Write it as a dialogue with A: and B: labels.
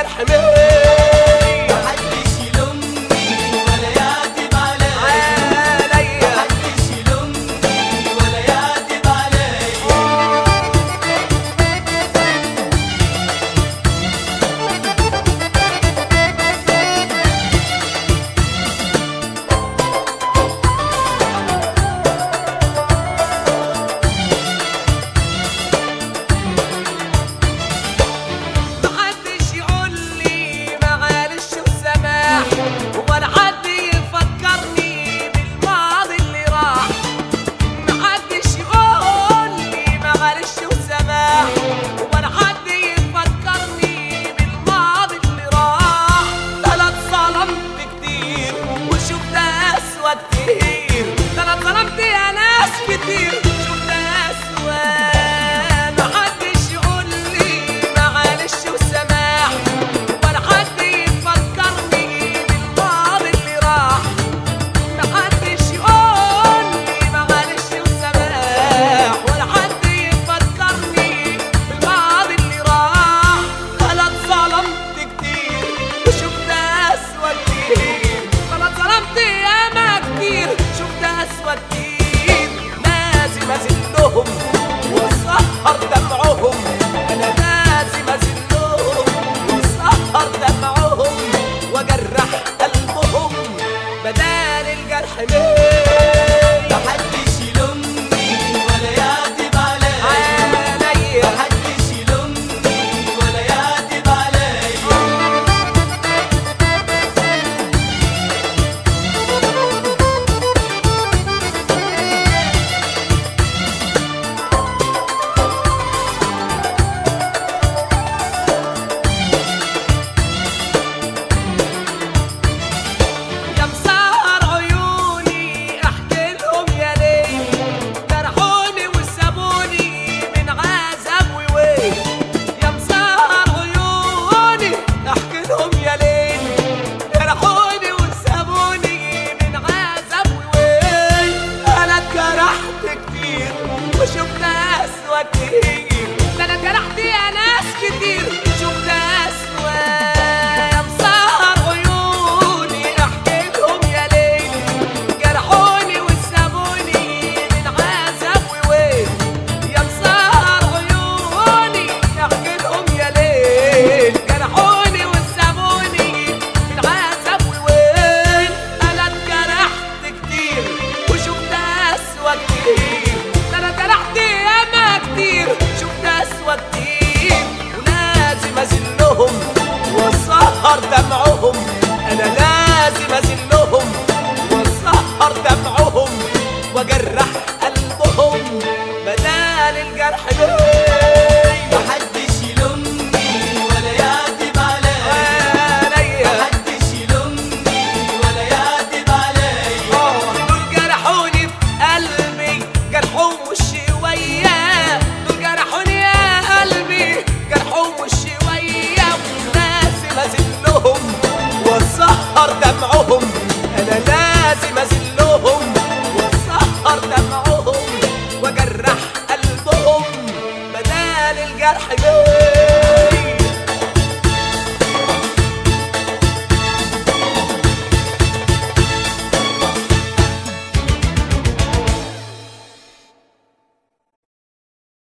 A: الجرح الحماوي arda like we